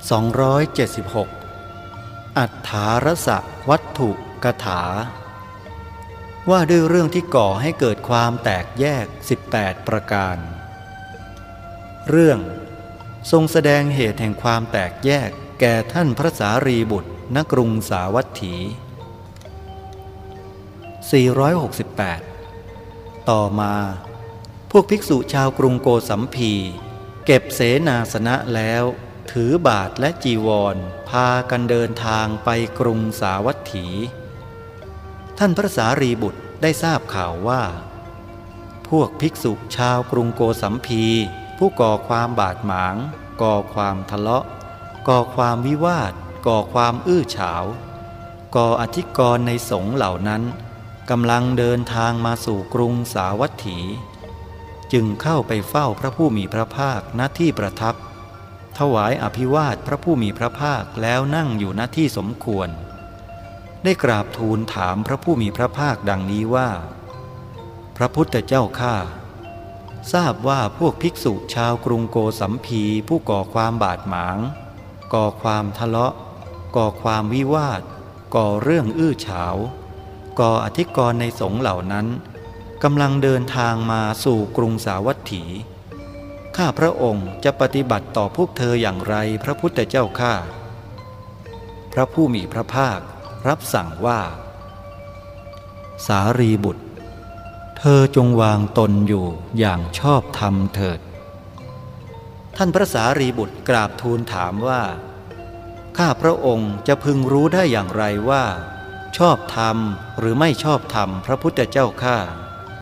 276 อัฏฐารสะวัตถุกถา ว่าด้วยเรื่องที่ก่อให้เกิดความแตกแยก 18 ประการ เรื่องทรงแสดงเหตุแห่งความแตกแยกแก่ท่านพระสารีบุตรณกรุงสาวัตถี 468 ต่อมา พวกภิกษุชาวกรุงโกสัมพี เก็บเสนาสนะแล้ว ถือบาทและจีวร พากันเดินทางไปกรุงสาวัตถี ท่านพระสารีบุตรได้ทราบข่าวว่า พวกภิกษุชาวกรุงโกสัมพี ผู้ก่อความบาดหมาง ก่อความทะเลาะ ก่อความวิวาท ก่อความอื้อฉาว ก่ออธิกรณ์ในสงเหล่านั้นกำลังเดินทางมาสู่กรุงสาวัตถี จึงเข้าไปเฝ้าพระผู้มีพระภาคณที่ประทับ ถวายอภิวาทพระผู้มีพระภาคแล้วนั่งอยู่ณที่สมควร ได้กราบทูลถามพระผู้มีพระภาคดังนี้ว่า พระพุทธเจ้าข้าทราบว่าพวกภิกษุชาวกรุงโกสัมพีผู้ก่อความบาดหมาง ก่อความทะเลาะ ก่อความวิวาท ก่อเรื่องอื้อฉาว ก่ออธิกรณ์ในสงฆ์เหล่านั้นกำลังเดินทางมาสู่กรุงสาวัตถี ข้าพระองค์จะปฏิบัติต่อพวกเธออย่างไรพระพุทธเจ้าข้าพระผู้มีพระภาครับสั่งว่า สารีบุตร เธอจงวางตนอยู่อย่างชอบธรรมเถิด ท่านพระสารีบุตรกราบทูลถามว่า ข้าพระองค์จะพึงรู้ได้อย่างไรว่า ชอบธรรมหรือไม่ชอบธรรมพระพุทธเจ้าข้า